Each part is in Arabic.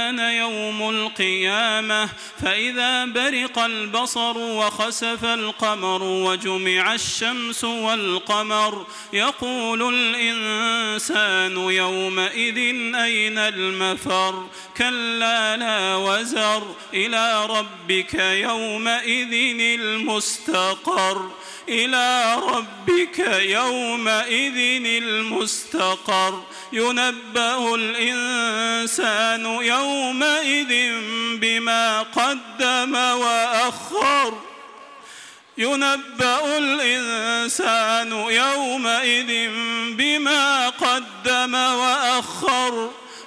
أيان يوم القيامة فإذا برق البصر وخسف القمر وجمع الشمس والقمر يقول الإنسان يومئذ أين المفر؟ كلا لا وزر إلى ربك يومئذ المستقر إلى ربك يومئذ المستقر. ينبأ الإنسان يومئذ بما قدم وأخر. ينبأ الإنسان يومئذ بما قدم وأخر.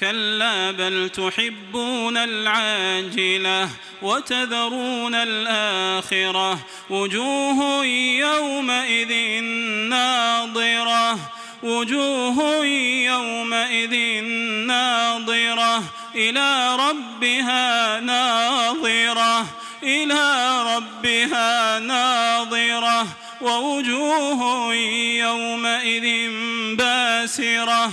كلا بل تحبون العاجلة وتذرون الآخرة وجوه يومئذ ناضرة وجوه يومئذ ناظرة إلى ربها ناظرة إلى ربها ناظرة ووجوه يومئذ باسرة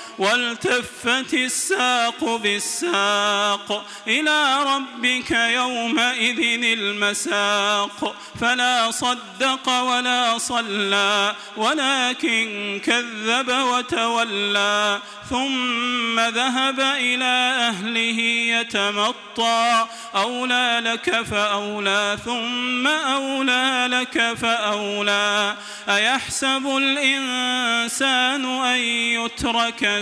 والتفت الساق بالساق إلى ربك يومئذ المساق. فلا صدق ولا صلى ولكن كذب وتولى. ثم ذهب إلى أهله يتمطى. أولى لك فأولى ثم أولى لك فأولى. أيحسب الإنسان أن يترك